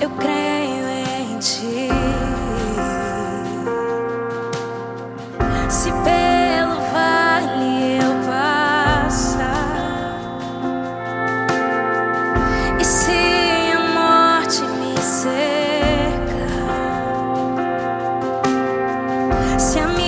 Eu creio em ti. Se pelo vale eu passar, e se a morte me cerca, se a minha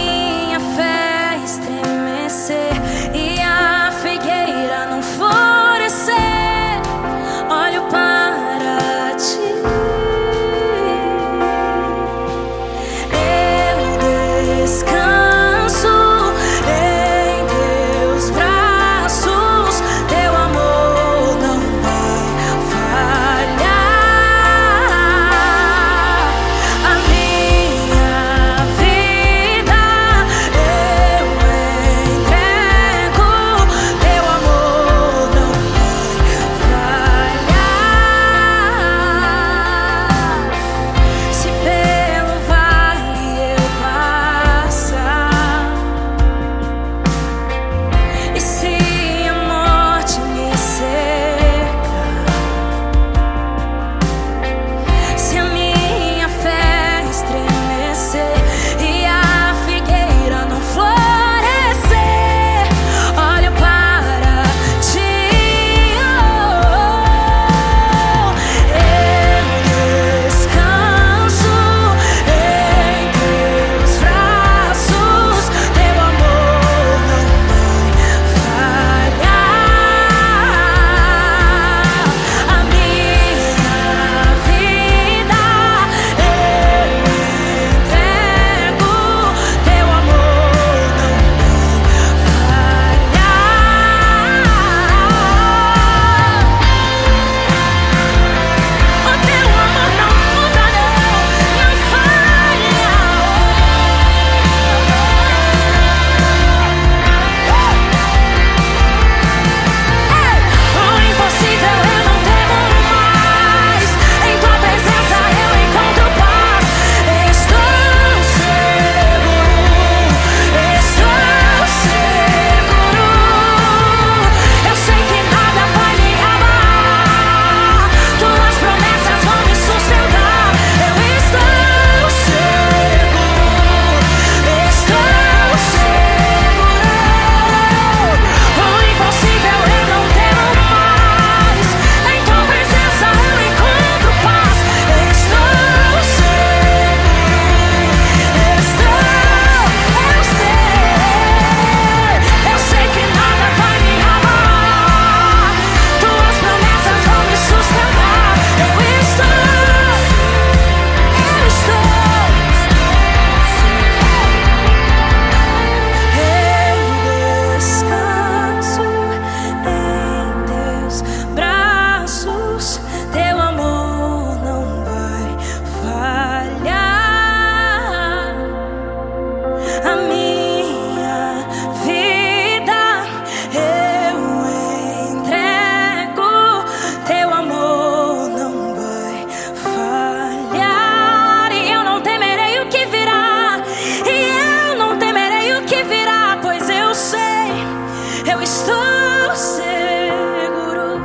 Eu estou seguro,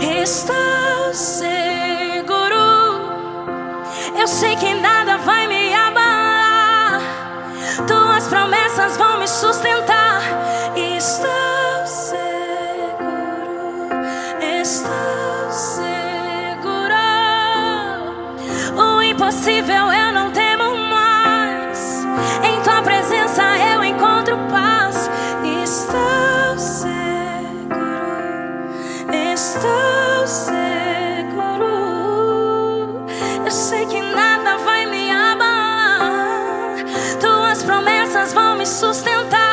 estou seguro. Eu sei que nada vai me abalar, tuas promessas vão me sustentar. Estou seguro, estou seguro. O impossível eu não promessas vão me sustentar.